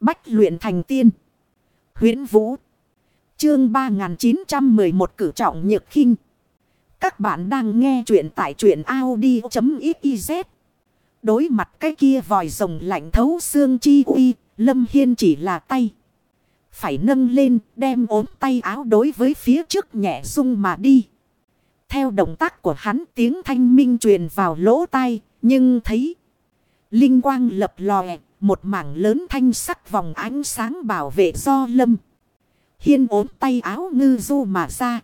Bách luyện thành tiên. huyễn Vũ. Chương 3911 cử trọng nhược khinh. Các bạn đang nghe truyện tại truyện Audi.xyz. Đối mặt cái kia vòi rồng lạnh thấu xương chi uy, Lâm Hiên chỉ là tay. Phải nâng lên, đem ốm tay áo đối với phía trước nhẹ rung mà đi. Theo động tác của hắn tiếng thanh minh truyền vào lỗ tai, nhưng thấy linh quang lập lòe, một mảng lớn thanh sắc vòng ánh sáng bảo vệ do lâm. Hiên ốm tay áo ngư du mà ra.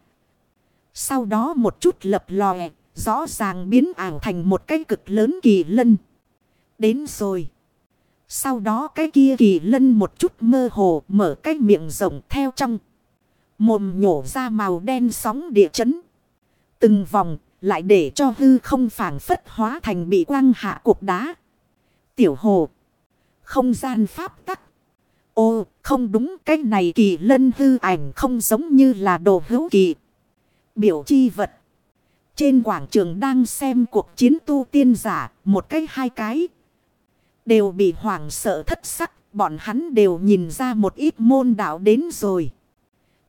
Sau đó một chút lập lòe, rõ ràng biến ảo thành một cái cực lớn kỳ lân. Đến rồi. Sau đó cái kia kỳ lân một chút mơ hồ mở cái miệng rộng theo trong. Mồm nhổ ra màu đen sóng địa chấn. Từng vòng lại để cho hư không phản phất hóa thành bị quăng hạ cục đá. Tiểu hồ. Không gian pháp tắc. Ô, không đúng, cái này kỳ lân hư ảnh không giống như là đồ hữu kỳ. Biểu chi vật. Trên quảng trường đang xem cuộc chiến tu tiên giả. Một cái hai cái. Đều bị hoảng sợ thất sắc. Bọn hắn đều nhìn ra một ít môn đạo đến rồi.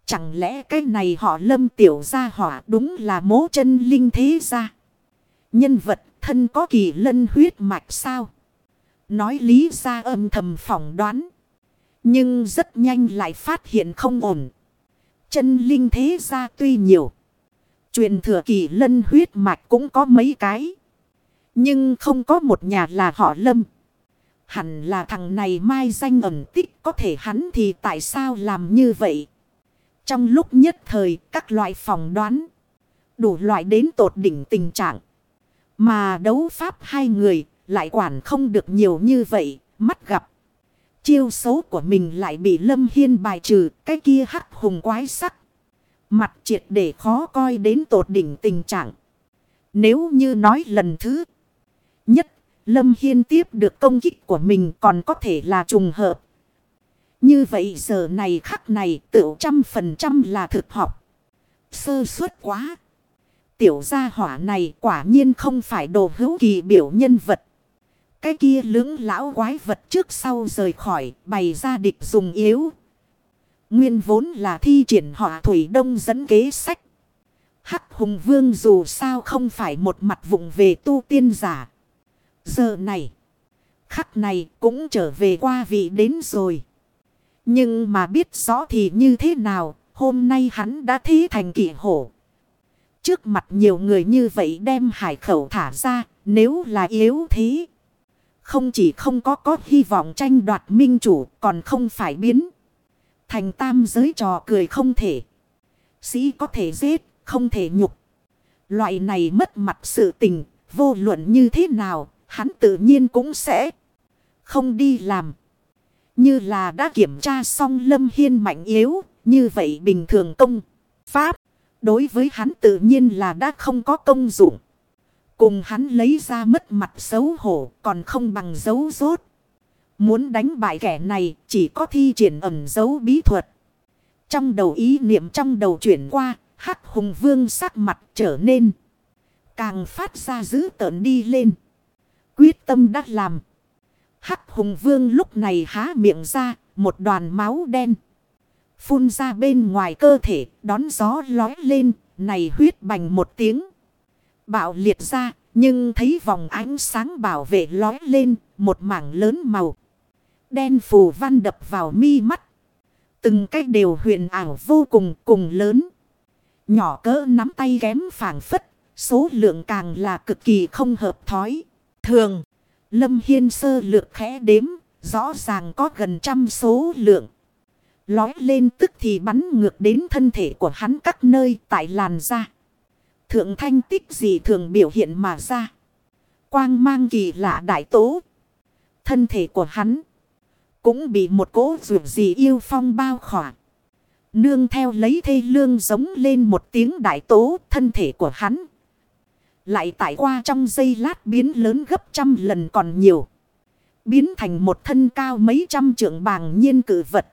Chẳng lẽ cái này họ lâm tiểu gia hỏa đúng là mố chân linh thế gia. Nhân vật thân có kỳ lân huyết mạch sao? Nói lý ra âm thầm phỏng đoán. Nhưng rất nhanh lại phát hiện không ổn. Chân linh thế gia tuy nhiều. Truyền thừa kỳ lân huyết mạch cũng có mấy cái. Nhưng không có một nhà là họ lâm. Hẳn là thằng này mai danh ẩn tích có thể hắn thì tại sao làm như vậy? Trong lúc nhất thời, các loại phỏng đoán. Đủ loại đến tột đỉnh tình trạng. Mà đấu pháp hai người lại quản không được nhiều như vậy. Mắt gặp. Chiêu xấu của mình lại bị Lâm Hiên bài trừ. Cái kia hắc hùng quái sắc. Mặt triệt để khó coi đến tột đỉnh tình trạng. Nếu như nói lần thứ nhất. Lâm Hiên tiếp được công kích của mình còn có thể là trùng hợp. Như vậy giờ này khắc này tự trăm phần trăm là thực học. Sơ suất quá. Tiểu gia hỏa này quả nhiên không phải đồ hữu kỳ biểu nhân vật. Cái kia lưỡng lão quái vật trước sau rời khỏi bày ra địch dùng yếu. Nguyên vốn là thi triển họa thủy đông dẫn kế sách. Hắc hùng vương dù sao không phải một mặt vụng về tu tiên giả. Giờ này. Khắc này cũng trở về qua vị đến rồi. Nhưng mà biết rõ thì như thế nào, hôm nay hắn đã thí thành kỵ hổ. Trước mặt nhiều người như vậy đem hải khẩu thả ra, nếu là yếu thế. Không chỉ không có có hy vọng tranh đoạt minh chủ, còn không phải biến. Thành tam giới trò cười không thể. Sĩ có thể giết, không thể nhục. Loại này mất mặt sự tình, vô luận như thế nào, hắn tự nhiên cũng sẽ không đi làm. Như là đã kiểm tra xong Lâm Hiên mạnh yếu, như vậy bình thường công. Pháp, đối với hắn tự nhiên là đã không có công dụng. Cùng hắn lấy ra mất mặt xấu hổ còn không bằng dấu rốt. Muốn đánh bại kẻ này chỉ có thi triển ẩm dấu bí thuật. Trong đầu ý niệm trong đầu chuyển qua, hắc hùng vương sắc mặt trở nên. Càng phát ra dữ tợn đi lên. Quyết tâm đã làm. Hắc hùng vương lúc này há miệng ra, một đoàn máu đen. Phun ra bên ngoài cơ thể, đón gió lói lên, này huyết bành một tiếng. Bạo liệt ra, nhưng thấy vòng ánh sáng bảo vệ lói lên, một mảng lớn màu. Đen phù văn đập vào mi mắt. Từng cái đều huyền ảo vô cùng cùng lớn. Nhỏ cỡ nắm tay kém phảng phất, số lượng càng là cực kỳ không hợp thói. Thường. Lâm Hiên sơ lược khẽ đếm, rõ ràng có gần trăm số lượng. Lói lên tức thì bắn ngược đến thân thể của hắn các nơi tại làn da. Thượng thanh tích gì thường biểu hiện mà ra. Quang mang kỳ lạ đại tố. Thân thể của hắn cũng bị một cỗ rượu gì yêu phong bao khỏa. Nương theo lấy thê lương giống lên một tiếng đại tố thân thể của hắn lại tại qua trong giây lát biến lớn gấp trăm lần còn nhiều. Biến thành một thân cao mấy trăm trượng bàng nhiên cử vật.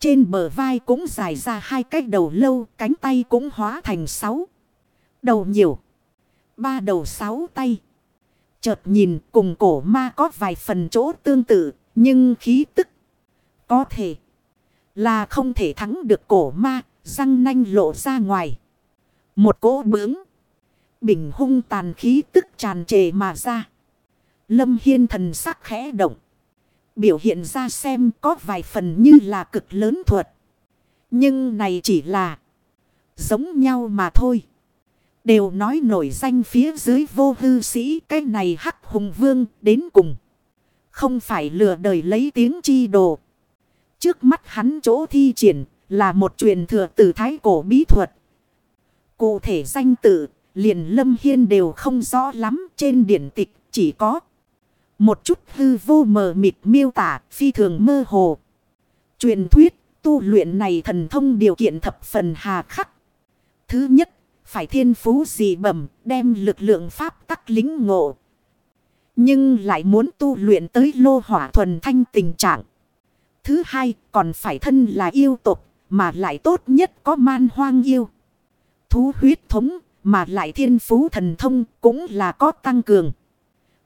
Trên bờ vai cũng dài ra hai cái đầu lâu, cánh tay cũng hóa thành sáu. Đầu nhiều. Ba đầu sáu tay. Chợt nhìn cùng cổ ma có vài phần chỗ tương tự, nhưng khí tức Có thể là không thể thắng được cổ ma, răng nanh lộ ra ngoài. Một cỗ bướng. Bình hung tàn khí tức tràn trề mà ra. Lâm Hiên thần sắc khẽ động. Biểu hiện ra xem có vài phần như là cực lớn thuật. Nhưng này chỉ là giống nhau mà thôi. Đều nói nổi danh phía dưới vô hư sĩ cái này hắc hùng vương đến cùng. Không phải lừa đời lấy tiếng chi đồ. Trước mắt hắn chỗ thi triển là một truyền thừa từ thái cổ bí thuật. Cụ thể danh tự liền lâm hiên đều không rõ lắm trên điển tịch chỉ có. Một chút hư vô mờ mịt miêu tả phi thường mơ hồ. Truyền thuyết tu luyện này thần thông điều kiện thập phần hà khắc. Thứ nhất, phải thiên phú gì bẩm đem lực lượng pháp tắc lính ngộ. Nhưng lại muốn tu luyện tới lô hỏa thuần thanh tình trạng. Thứ hai, còn phải thân là yêu tục, mà lại tốt nhất có man hoang yêu. Thú huyết thống, mà lại thiên phú thần thông cũng là có tăng cường.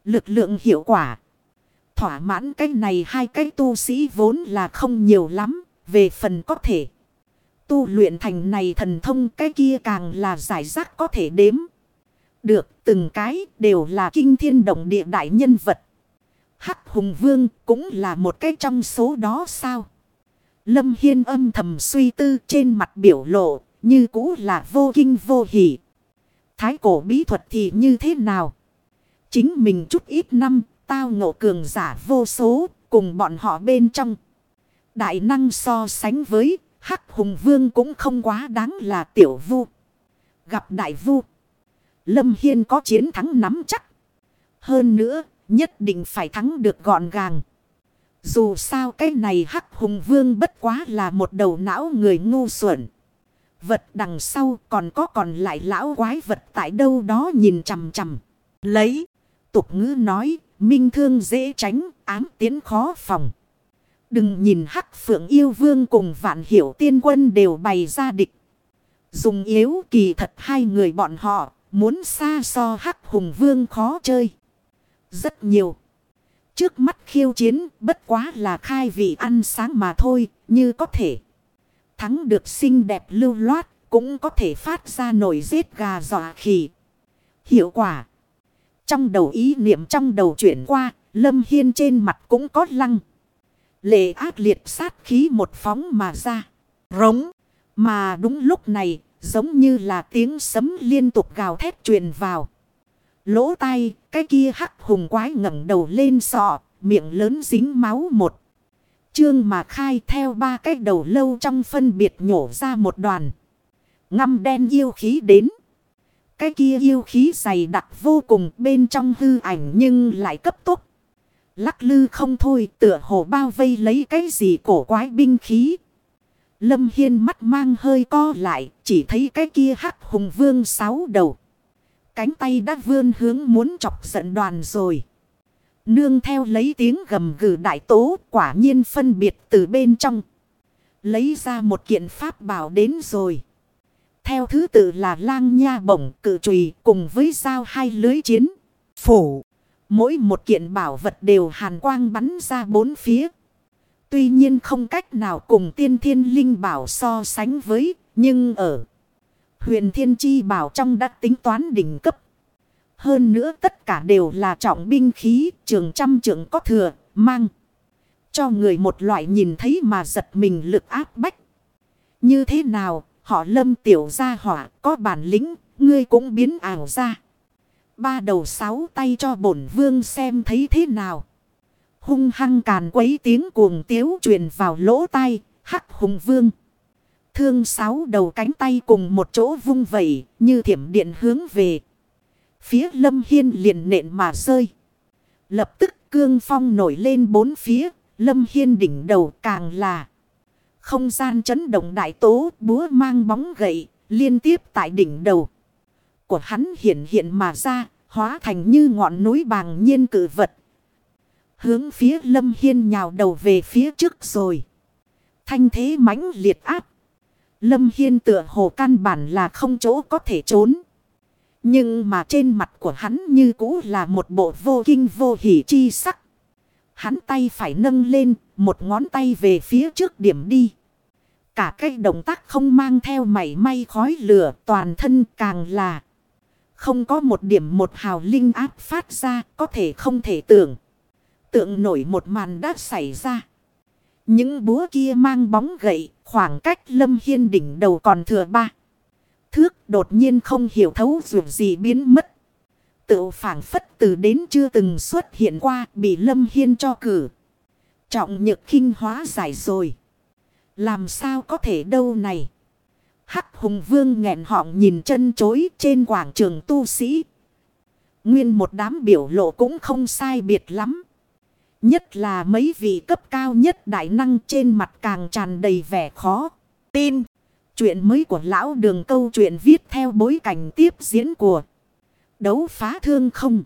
Lực lượng hiệu quả. Thỏa mãn cái này hai cái tu sĩ vốn là không nhiều lắm. Về phần có thể. Tu luyện thành này thần thông, cái kia càng là giải rác có thể đếm. Được, từng cái đều là kinh thiên động địa đại nhân vật. Hắc Hùng Vương cũng là một cái trong số đó sao? Lâm Hiên âm thầm suy tư trên mặt biểu lộ, như cũ là vô kinh vô hỷ. Thái cổ bí thuật thì như thế nào? Chính mình chút ít năm, tao ngộ cường giả vô số, cùng bọn họ bên trong. Đại năng so sánh với Hắc Hùng Vương cũng không quá đáng là tiểu vu. Gặp đại vu. Lâm Hiên có chiến thắng nắm chắc. Hơn nữa, nhất định phải thắng được gọn gàng. Dù sao cái này Hắc Hùng Vương bất quá là một đầu não người ngu xuẩn. Vật đằng sau còn có còn lại lão quái vật tại đâu đó nhìn chằm chằm. Lấy. Tục ngữ nói. Minh thương dễ tránh. Ám tiến khó phòng. Đừng nhìn hắc phượng yêu vương cùng vạn hiểu tiên quân đều bày ra địch. Dùng yếu kỳ thật hai người bọn họ. Muốn xa so hắc hùng vương khó chơi. Rất nhiều. Trước mắt khiêu chiến bất quá là khai vị ăn sáng mà thôi. Như có thể thắng được xinh đẹp lưu loát, cũng có thể phát ra nổi giết gà dọa khỉ. Hiệu quả. Trong đầu ý niệm trong đầu chuyển qua, Lâm Hiên trên mặt cũng có lăng. Lệ ác liệt sát khí một phóng mà ra. Rống. Mà đúng lúc này, giống như là tiếng sấm liên tục gào thét truyền vào. Lỗ tai, cái kia hắc hùng quái ngẩng đầu lên sọ, miệng lớn dính máu một. Trương mà khai theo ba cái đầu lâu trong phân biệt nhổ ra một đoàn. Ngâm đen yêu khí đến. Cái kia yêu khí dày đặc vô cùng bên trong hư ảnh nhưng lại cấp tốc. Lắc lư không thôi, tựa hồ bao vây lấy cái gì cổ quái binh khí. Lâm Hiên mắt mang hơi co lại, chỉ thấy cái kia hắc hùng vương sáu đầu. Cánh tay đã vươn hướng muốn chọc giận đoàn rồi. Nương theo lấy tiếng gầm gừ đại tố, quả nhiên phân biệt từ bên trong. Lấy ra một kiện pháp bảo đến rồi. Theo thứ tự là lang nha bổng, cự trùy cùng với dao hai lưới chiến. Phủ. Mỗi một kiện bảo vật đều hàn quang bắn ra bốn phía. Tuy nhiên không cách nào cùng tiên thiên linh bảo so sánh với. Nhưng ở huyền thiên chi bảo trong đã tính toán đỉnh cấp. Hơn nữa tất cả đều là trọng binh khí, trường trăm trường có thừa, mang. Cho người một loại nhìn thấy mà giật mình lực áp bách. Như thế nào, họ lâm tiểu gia hỏa, có bản lĩnh, ngươi cũng biến ảo ra. Ba đầu sáu tay cho bổn vương xem thấy thế nào. Hung hăng càn quấy tiếng cuồng tiếu truyền vào lỗ tai, hắc hùng vương. Thương sáu đầu cánh tay cùng một chỗ vung vẩy, như thiểm điện hướng về. Phía lâm hiên liền nện mà rơi. Lập tức cương phong nổi lên bốn phía. Lâm hiên đỉnh đầu càng là. Không gian chấn động đại tố búa mang bóng gậy. Liên tiếp tại đỉnh đầu. Của hắn hiện hiện mà ra. Hóa thành như ngọn núi bàng nhiên cử vật. Hướng phía lâm hiên nhào đầu về phía trước rồi. Thanh thế mãnh liệt áp. Lâm Hiên tựa hồ căn bản là không chỗ có thể trốn. Nhưng mà trên mặt của hắn như cũ là một bộ vô kinh vô hỉ chi sắc. Hắn tay phải nâng lên, một ngón tay về phía trước điểm đi. Cả cái động tác không mang theo mảy may khói lửa toàn thân càng là. Không có một điểm một hào linh áp phát ra, có thể không thể tưởng. Tượng nổi một màn đã xảy ra. Những búa kia mang bóng gậy, khoảng cách lâm hiên đỉnh đầu còn thừa ba. Thước đột nhiên không hiểu thấu dù gì biến mất. Tự phản phất từ đến chưa từng xuất hiện qua, bị lâm hiên cho cử. Trọng nhược khinh hóa giải rồi. Làm sao có thể đâu này. Hắc hùng vương nghẹn họng nhìn chân chối trên quảng trường tu sĩ. Nguyên một đám biểu lộ cũng không sai biệt lắm. Nhất là mấy vị cấp cao nhất đại năng trên mặt càng tràn đầy vẻ khó. Tin. Chuyện mới của lão đường câu chuyện viết theo bối cảnh tiếp diễn của đấu phá thương không.